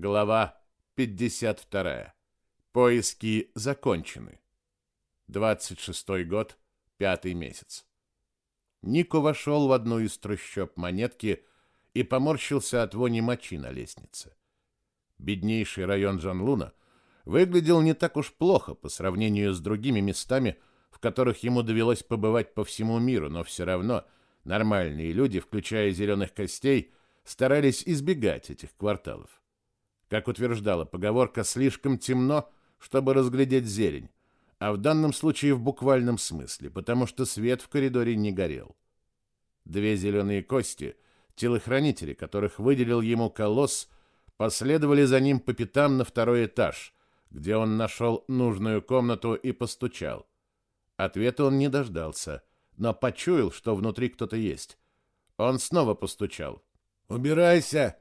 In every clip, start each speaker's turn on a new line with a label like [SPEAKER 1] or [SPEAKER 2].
[SPEAKER 1] Глава 52. Поиски закончены. 26 год, пятый месяц. Нико вошел в одну из трущоб монетки и поморщился от вони мочи на лестнице. Беднейший район Джанлуна выглядел не так уж плохо по сравнению с другими местами, в которых ему довелось побывать по всему миру, но все равно нормальные люди, включая зеленых костей, старались избегать этих кварталов. Как утверждала поговорка, слишком темно, чтобы разглядеть зелень, а в данном случае в буквальном смысле, потому что свет в коридоре не горел. Две зеленые кости, телохранители, которых выделил ему колосс, последовали за ним по пятам на второй этаж, где он нашел нужную комнату и постучал. Ответа он не дождался, но почуял, что внутри кто-то есть. Он снова постучал. «Убирайся!»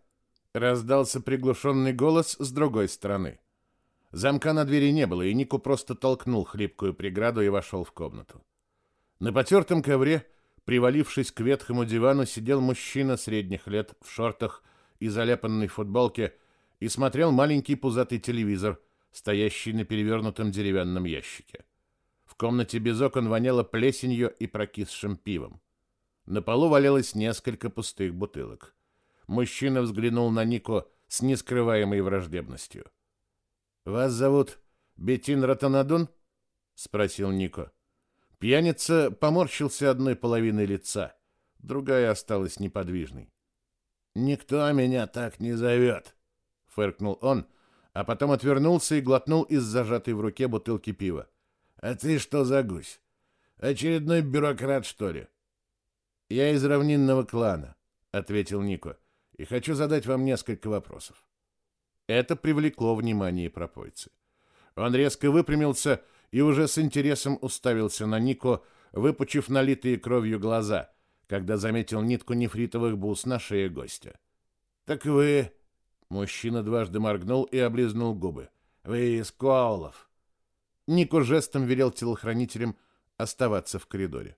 [SPEAKER 1] Раздался приглушенный голос с другой стороны. Замка на двери не было, и Нику просто толкнул хлипкую преграду и вошел в комнату. На потертом ковре, привалившись к ветхому дивану, сидел мужчина средних лет в шортах и заляпанной футболке и смотрел маленький пузатый телевизор, стоящий на перевернутом деревянном ящике. В комнате без окон воняло плесенью и прокисшим пивом. На полу валялось несколько пустых бутылок. Мужчина взглянул на Нико с нескрываемой враждебностью. «Вас зовут Бетин Ратанадун?» — спросил Нико. Пьяница поморщился одной половиной лица, другая осталась неподвижной. «Никто меня так не зовет», — фыркнул он, а потом отвернулся и глотнул из зажатой в руке бутылки пива. «А ты что за гусь? Очередной бюрократ, что ли?» «Я из равнинного клана», — ответил Нико и хочу задать вам несколько вопросов. Это привлекло внимание пропойцы. Он резко выпрямился и уже с интересом уставился на Нико, выпучив налитые кровью глаза, когда заметил нитку нефритовых бус на шее гостя. «Так вы...» Мужчина дважды моргнул и облизнул губы. «Вы из Коулов». Нико жестом велел телохранителям оставаться в коридоре.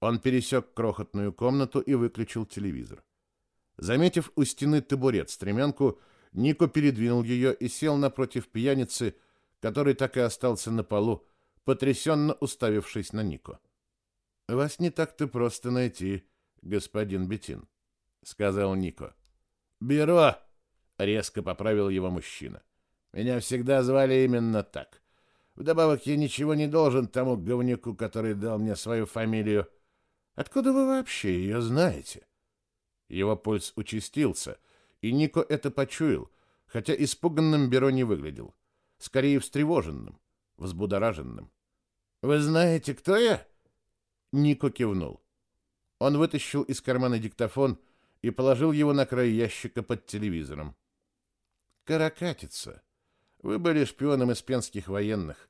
[SPEAKER 1] Он пересек крохотную комнату и выключил телевизор. Заметив у стены табурет-стремянку, Нико передвинул ее и сел напротив пьяницы, который так и остался на полу, потрясенно уставившись на Нико. «Вас не так-то просто найти, господин Бетин», — сказал Нико. «Бюро!» — резко поправил его мужчина. «Меня всегда звали именно так. Вдобавок я ничего не должен тому говнюку, который дал мне свою фамилию. Откуда вы вообще ее знаете?» Его пульс участился, и Нико это почуял, хотя испуганным Беро не выглядел. Скорее встревоженным, взбудораженным. «Вы знаете, кто я?» Нико кивнул. Он вытащил из кармана диктофон и положил его на край ящика под телевизором. «Каракатица. Вы были шпионом испенских военных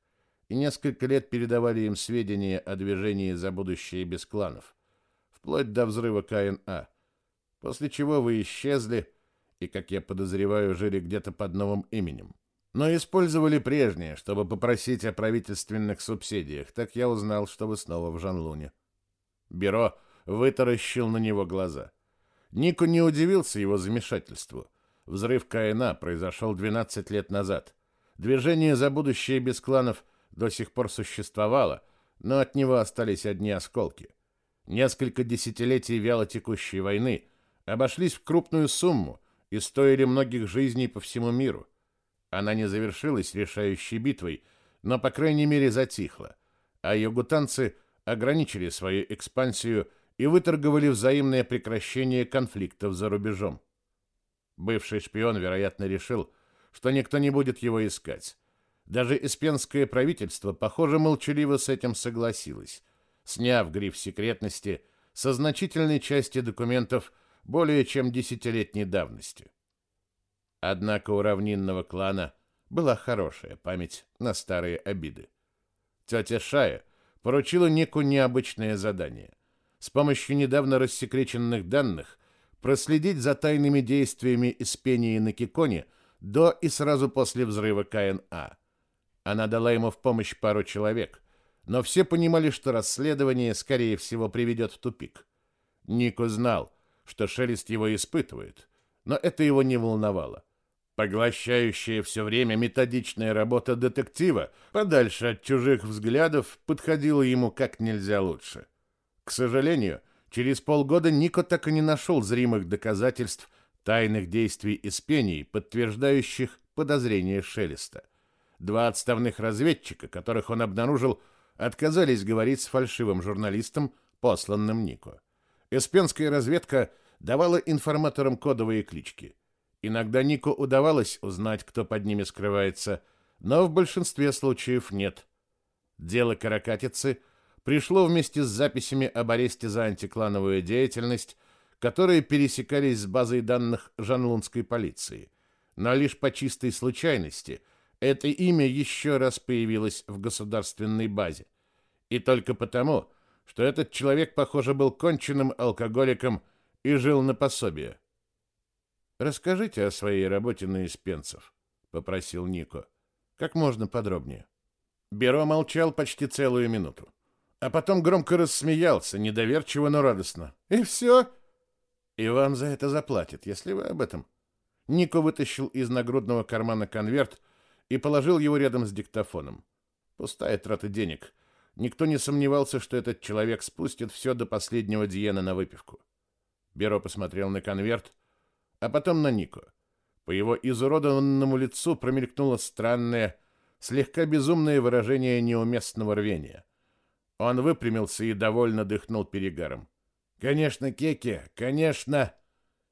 [SPEAKER 1] и несколько лет передавали им сведения о движении за будущее без кланов, вплоть до взрыва КНА после чего вы исчезли и, как я подозреваю, жили где-то под новым именем. Но использовали прежнее, чтобы попросить о правительственных субсидиях. Так я узнал, что вы снова в Жанлуне. Бюро вытаращил на него глаза. Нику не удивился его замешательству. Взрыв КНА произошел 12 лет назад. Движение за будущее без кланов до сих пор существовало, но от него остались одни осколки. Несколько десятилетий вялотекущей войны обошлись в крупную сумму и стоили многих жизней по всему миру. Она не завершилась решающей битвой, но, по крайней мере, затихла, а югутанцы ограничили свою экспансию и выторговали взаимное прекращение конфликтов за рубежом. Бывший шпион, вероятно, решил, что никто не будет его искать. Даже испенское правительство, похоже, молчаливо с этим согласилось, сняв гриф секретности со значительной части документов более чем десятилетней давности. Однако у равнинного клана была хорошая память на старые обиды. Тетя Шая поручила Нику необычное задание. С помощью недавно рассекреченных данных проследить за тайными действиями Испении на Киконе до и сразу после взрыва КНА. Она дала ему в помощь пару человек, но все понимали, что расследование, скорее всего, приведет в тупик. Нико знал, что Шелест его испытывает, но это его не волновало. Поглощающая все время методичная работа детектива, подальше от чужих взглядов, подходила ему как нельзя лучше. К сожалению, через полгода Нико так и не нашел зримых доказательств тайных действий Испении, подтверждающих подозрения Шелеста. Два отставных разведчика, которых он обнаружил, отказались говорить с фальшивым журналистом, посланным Нико. Эспенская разведка давала информаторам кодовые клички – Иногда Нику удавалось узнать, кто под ними скрывается, но в большинстве случаев нет. Дело каракатицы пришло вместе с записями об аресте за антиклановую деятельность, которые пересекались с базой данных жанлунской полиции. Но лишь по чистой случайности это имя еще раз появилось в государственной базе. И только потому, что этот человек, похоже, был конченным алкоголиком и жил на пособие. Расскажите о своей работе на Испенцев, попросил Нико. Как можно подробнее. Беро молчал почти целую минуту, а потом громко рассмеялся, недоверчиво, но радостно. И все? И вам за это заплатят, если вы об этом. Нико вытащил из нагрудного кармана конверт и положил его рядом с диктофоном. Пустая трата денег. Никто не сомневался, что этот человек спустит все до последнего диена на выпивку. Беро посмотрел на конверт, а потом на Нико. По его изуродованному лицу промелькнуло странное, слегка безумное выражение неуместного рвения. Он выпрямился и довольно дыхнул перегаром. «Конечно, Кеке, конечно!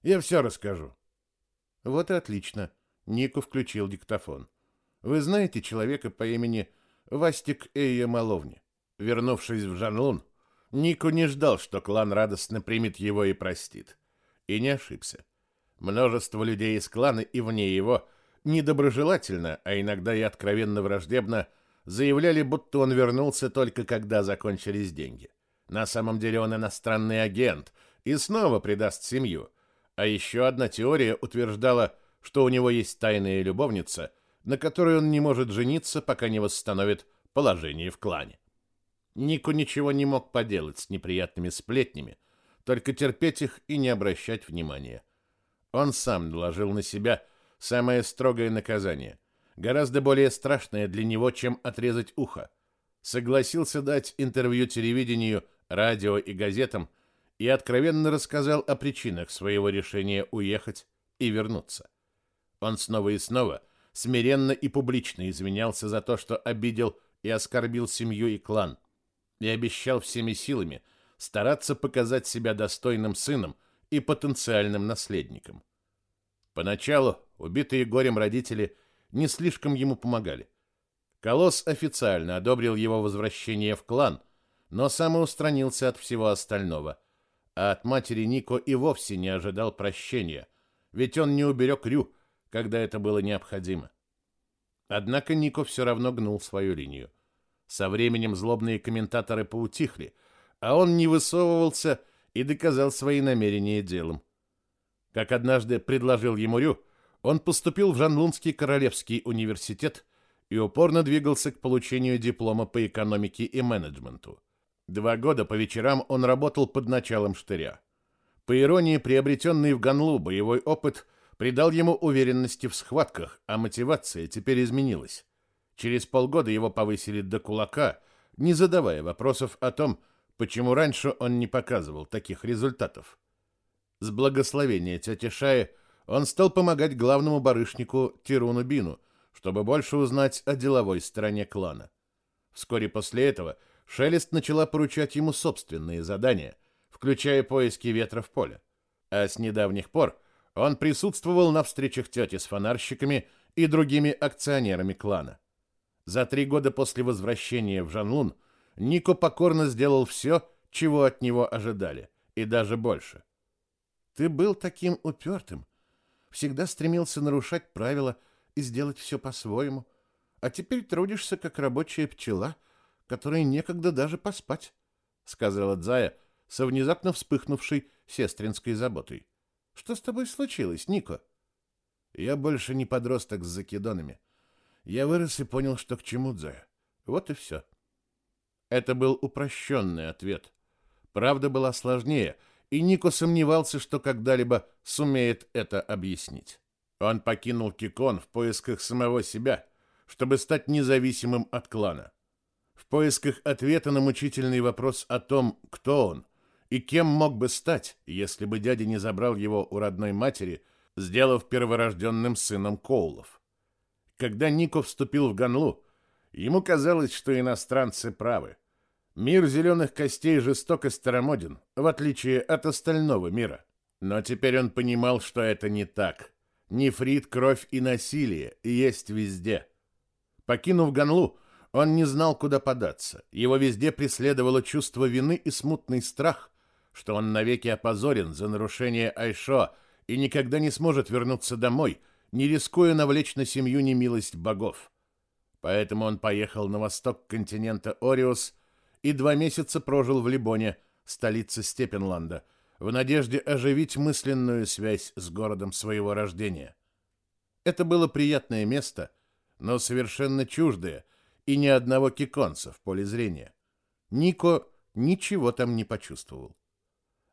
[SPEAKER 1] Я все расскажу». «Вот и отлично». Нику включил диктофон. «Вы знаете человека по имени Вастик Эйя Маловни?» Вернувшись в Жанлун, Нику не ждал, что клан радостно примет его и простит. И не ошибся. Множество людей из клана и вне его недоброжелательно, а иногда и откровенно враждебно заявляли, будто он вернулся только когда закончились деньги. На самом деле он иностранный агент и снова предаст семью. А еще одна теория утверждала, что у него есть тайная любовница, на которой он не может жениться, пока не восстановит положение в клане. Нику ничего не мог поделать с неприятными сплетнями, только терпеть их и не обращать внимания. Он сам наложил на себя самое строгое наказание, гораздо более страшное для него, чем отрезать ухо. Согласился дать интервью телевидению, радио и газетам и откровенно рассказал о причинах своего решения уехать и вернуться. Он снова и снова смиренно и публично извинялся за то, что обидел и оскорбил семью и клан, и обещал всеми силами стараться показать себя достойным сыном – и потенциальным наследником. Поначалу убитые горем родители не слишком ему помогали. Колосс официально одобрил его возвращение в клан, но самоустранился от всего остального, а от матери Нико и вовсе не ожидал прощения, ведь он не уберег Рю, когда это было необходимо. Однако Нико все равно гнул свою линию. Со временем злобные комментаторы поутихли, а он не высовывался и доказал свои намерения делом. Как однажды предложил ему Рю, он поступил в Жанлунский Королевский университет и упорно двигался к получению диплома по экономике и менеджменту. Два года по вечерам он работал под началом штыря. По иронии, приобретенный в Ганлу боевой опыт придал ему уверенности в схватках, а мотивация теперь изменилась. Через полгода его повысили до кулака, не задавая вопросов о том, почему раньше он не показывал таких результатов. С благословения тети Шаи он стал помогать главному барышнику Тируну Бину, чтобы больше узнать о деловой стороне клана. Вскоре после этого Шелест начала поручать ему собственные задания, включая поиски ветра в поле. А с недавних пор он присутствовал на встречах тети с фонарщиками и другими акционерами клана. За три года после возвращения в Жанлун – Нико покорно сделал все, чего от него ожидали, и даже больше. Ты был таким упертым, всегда стремился нарушать правила и сделать все по-своему, а теперь трудишься, как рабочая пчела, которой некогда даже поспать, — сказала Дзая со внезапно вспыхнувшей сестринской заботой. — Что с тобой случилось, Нико? — Я больше не подросток с закидонами. Я вырос и понял, что к чему, Дзая. Вот и все. — это был упрощенный ответ. Правда была сложнее, и Нико сомневался, что когда-либо сумеет это объяснить. Он покинул Кикон в поисках самого себя, чтобы стать независимым от клана. В поисках ответа на мучительный вопрос о том, кто он и кем мог бы стать, если бы дядя не забрал его у родной матери, сделав перворожденным сыном Коулов. Когда Нико вступил в Ганлу, ему казалось, что иностранцы правы. Мир зеленых костей жесток и старомоден, в отличие от остального мира. Но теперь он понимал, что это не так. Нефрит, кровь и насилие есть везде. Покинув Ганлу, он не знал, куда податься. Его везде преследовало чувство вины и смутный страх, что он навеки опозорен за нарушение Айшо и никогда не сможет вернуться домой, не рискуя навлечь на семью немилость богов. Поэтому он поехал на восток континента Ориус и два месяца прожил в Либоне, столице Степенланда, в надежде оживить мысленную связь с городом своего рождения. Это было приятное место, но совершенно чуждое, и ни одного киконца в поле зрения. Нико ничего там не почувствовал.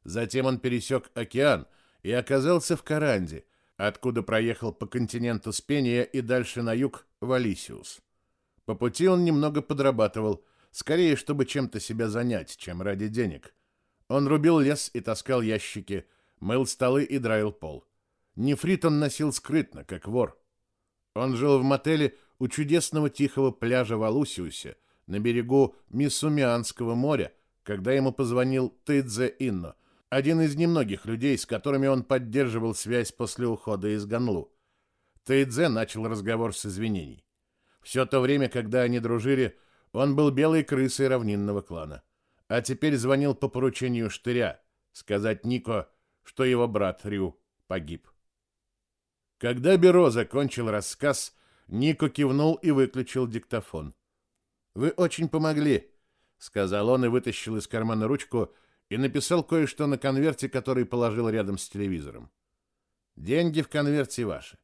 [SPEAKER 1] Затем он пересек океан и оказался в Каранде, откуда проехал по континенту Спения и дальше на юг в Алисиус. По пути он немного подрабатывал, скорее, чтобы чем-то себя занять, чем ради денег. Он рубил лес и таскал ящики, мыл столы и драил пол. Нефрит он носил скрытно, как вор. Он жил в мотеле у чудесного тихого пляжа в Алусиусе, на берегу Миссумианского моря, когда ему позвонил Тыдзе Инно — один из немногих людей, с которыми он поддерживал связь после ухода из Ганлу. Тэйдзе начал разговор с извинений. Все то время, когда они дружили, он был белой крысой равнинного клана. А теперь звонил по поручению Штыря, сказать Нико, что его брат Рю погиб. Когда Беро закончил рассказ, Нико кивнул и выключил диктофон. «Вы очень помогли», — сказал он и вытащил из кармана ручку, — и написал кое-что на конверте, который положил рядом с телевизором. Деньги в конверте ваши.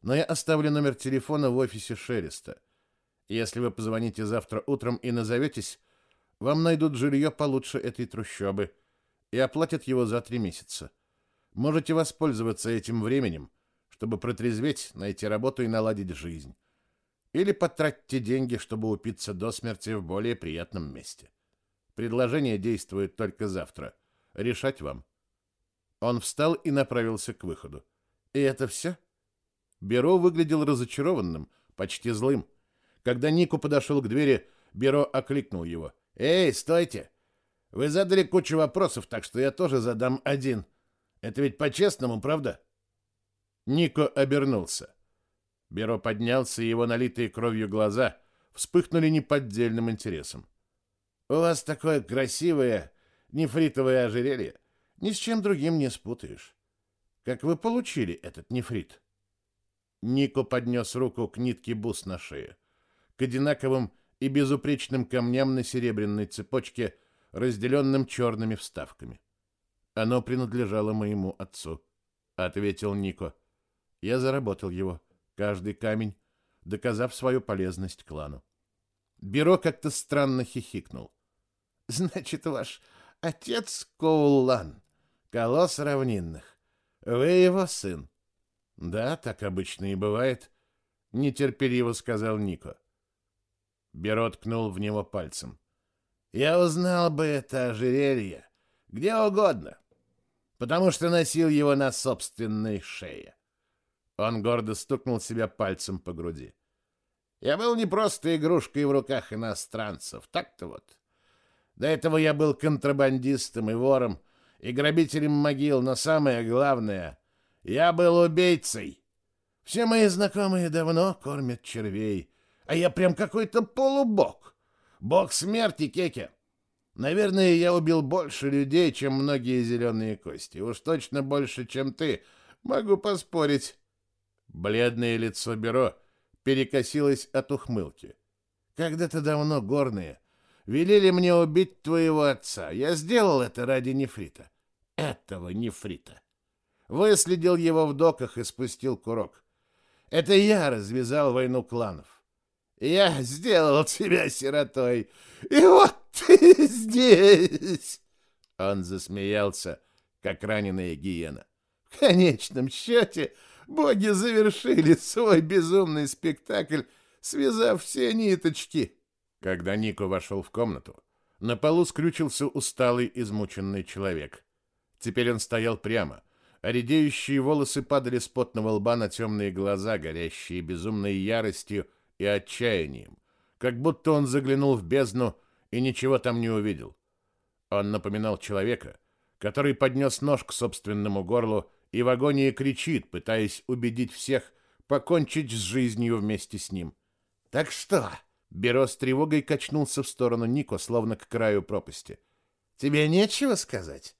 [SPEAKER 1] Но я оставлю номер телефона в офисе Шереста. Если вы позвоните завтра утром и назоветесь, вам найдут жилье получше этой трущобы и оплатят его за три месяца. Можете воспользоваться этим временем, чтобы протрезветь, найти работу и наладить жизнь. Или потратьте деньги, чтобы упиться до смерти в более приятном месте. Предложение действует только завтра. Решать вам. Он встал и направился к выходу. И это все? Беро выглядел разочарованным, почти злым. Когда Нику подошел к двери, Беро окликнул его. «Эй, стойте! Вы задали кучу вопросов, так что я тоже задам один. Это ведь по-честному, правда?» Нико обернулся. Беро поднялся, и его налитые кровью глаза вспыхнули неподдельным интересом. У вас такое красивое нефритовое ожерелье. Ни с чем другим не спутаешь. Как вы получили этот нефрит? Нико поднес руку к нитке бус на шее, к одинаковым и безупречным камням на серебряной цепочке, разделенным черными вставками. Оно принадлежало моему отцу, ответил Нико. Я заработал его, каждый камень, доказав свою полезность клану. Бюро как-то странно хихикнул. Значит, ваш отец Коулан, колосс равнинных. Вы его сын. Да, так обычно и бывает, нетерпеливо сказал Нико. Беро ткнул в него пальцем. Я узнал бы это ожерелье где угодно, потому что носил его на собственной шее. Он гордо стукнул себя пальцем по груди. Я был не просто игрушкой в руках иностранцев, так-то вот. До этого я был контрабандистом и вором, и грабителем могил, но самое главное, я был убийцей. Все мои знакомые давно кормят червей, а я прям какой-то полубог. Бог смерти, Кеке. Наверное, я убил больше людей, чем многие зеленые кости. Уж точно больше, чем ты. Могу поспорить. Бледное лицо Бюро перекосилось от ухмылки. Когда-то давно горные, велели мне убить твоего отца. Я сделал это ради нефрита. Этого нефрита. Выследил его в доках и спустил курок. Это я развязал войну кланов. Я сделал тебя сиротой. И вот ты здесь. Он засмеялся, как раненая гиена. В конечном счете, Боги завершили свой безумный спектакль, связав все ниточки. Когда Нико вошел в комнату, на полу скрючился усталый, измученный человек. Теперь он стоял прямо, а редеющие волосы падали с потного лба на темные глаза, горящие безумной яростью и отчаянием, как будто он заглянул в бездну и ничего там не увидел. Он напоминал человека, который поднес нож к собственному горлу и в агонии кричит, пытаясь убедить всех покончить с жизнью вместе с ним. «Так что?» Беро с тревогой качнулся в сторону Нико, словно к краю пропасти. «Тебе нечего сказать?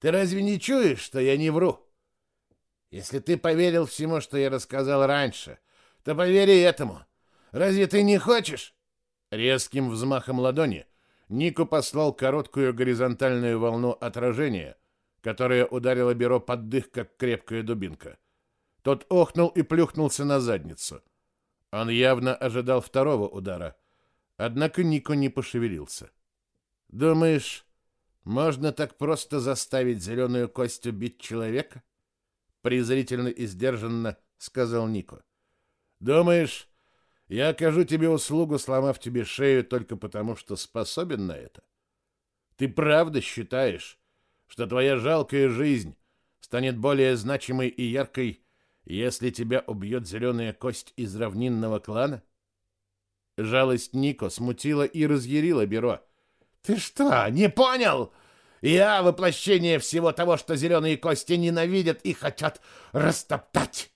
[SPEAKER 1] Ты разве не чуешь, что я не вру? Если ты поверил всему, что я рассказал раньше, то повери этому. Разве ты не хочешь?» Резким взмахом ладони Нико послал короткую горизонтальную волну отражения, которая ударила Беро под дых, как крепкая дубинка. Тот охнул и плюхнулся на задницу. Он явно ожидал второго удара, однако Нико не пошевелился. «Думаешь, можно так просто заставить зеленую кость убить человека?» презрительно и сдержанно сказал Нико. «Думаешь, я окажу тебе услугу, сломав тебе шею только потому, что способен на это? Ты правда считаешь, что твоя жалкая жизнь станет более значимой и яркой, если тебя убьет зеленая кость из равнинного клана? Жалость Нико смутила и разъярила Беро. Ты что, не понял? Я воплощение всего того, что зеленые кости ненавидят и хотят растоптать.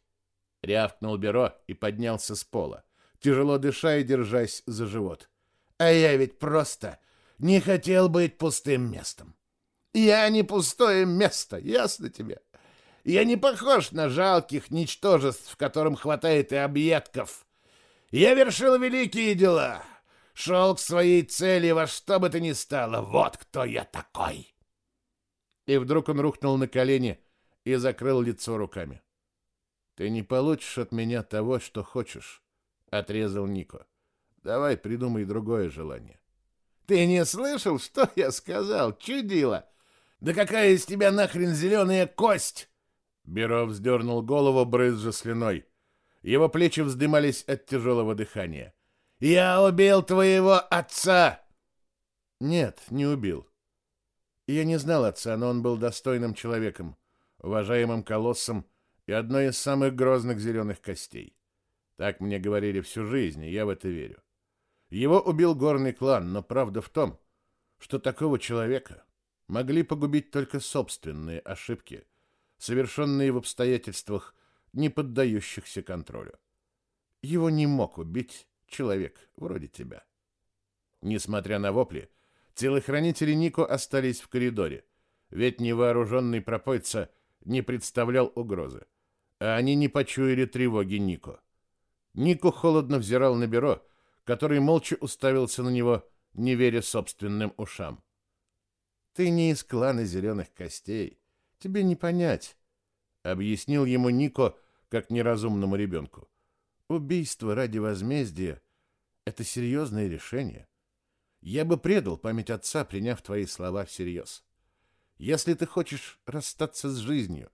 [SPEAKER 1] Рявкнул Беро и поднялся с пола, тяжело дыша и держась за живот. А я ведь просто не хотел быть пустым местом. Я не пустое место, ясно тебе? Я не похож на жалких ничтожеств, в котором хватает и объедков. Я вершил великие дела, шел к своей цели во что бы то ни стало. Вот кто я такой!» И вдруг он рухнул на колени и закрыл лицо руками. «Ты не получишь от меня того, что хочешь», — отрезал Нико. «Давай придумай другое желание». «Ты не слышал, что я сказал, чудило? Да какая из тебя нахрен зеленая кость?» Беров вздернул голову, брызжа слюной. Его плечи вздымались от тяжелого дыхания. «Я убил твоего отца!» «Нет, не убил. Я не знал отца, но он был достойным человеком, уважаемым колоссом и одной из самых грозных зеленых костей. Так мне говорили всю жизнь, и я в это верю. Его убил горный клан, но правда в том, что такого человека могли погубить только собственные ошибки — совершенные в обстоятельствах, не поддающихся контролю. Его не мог убить человек вроде тебя. Несмотря на вопли, телохранители Нико остались в коридоре, ведь невооруженный пропойца не представлял угрозы, а они не почуяли тревоги Нико. Нико холодно взирал на бюро, который молча уставился на него, не веря собственным ушам. «Ты не из клана зеленых костей», Тебе не понять, объяснил ему Нико как неразумному ребенку. Убийство ради возмездия это серьезное решение. Я бы предал память отца, приняв твои слова всерьез. Если ты хочешь расстаться с жизнью,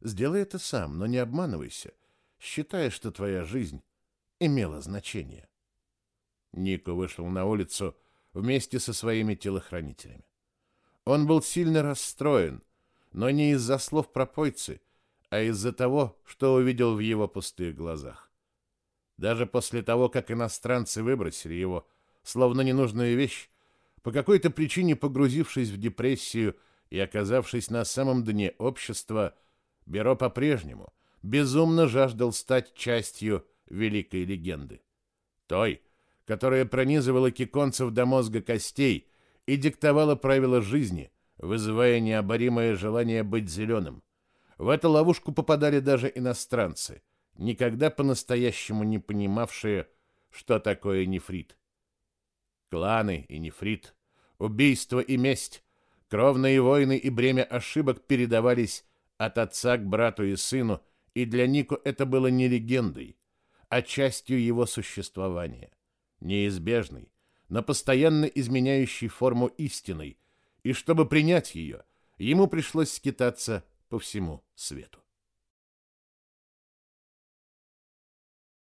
[SPEAKER 1] сделай это сам, но не обманывайся, считая, что твоя жизнь имела значение. Нико вышел на улицу вместе со своими телохранителями. Он был сильно расстроен, но не из-за слов пропойцы, а из-за того, что увидел в его пустых глазах. Даже после того, как иностранцы выбросили его, словно ненужную вещь, по какой-то причине погрузившись в депрессию и оказавшись на самом дне общества, Беро по-прежнему безумно жаждал стать частью великой легенды. Той, которая пронизывала киконцев до мозга костей и диктовала правила жизни – вызывая необоримое желание быть зеленым. В эту ловушку попадали даже иностранцы, никогда по-настоящему не понимавшие, что такое нефрит. Кланы и нефрит, убийство и месть, кровные войны и бремя ошибок передавались от отца к брату и сыну, и для Нико это было не легендой, а частью его существования, неизбежной, но постоянно изменяющей форму истиной, и чтобы принять ее, ему пришлось скитаться по всему свету.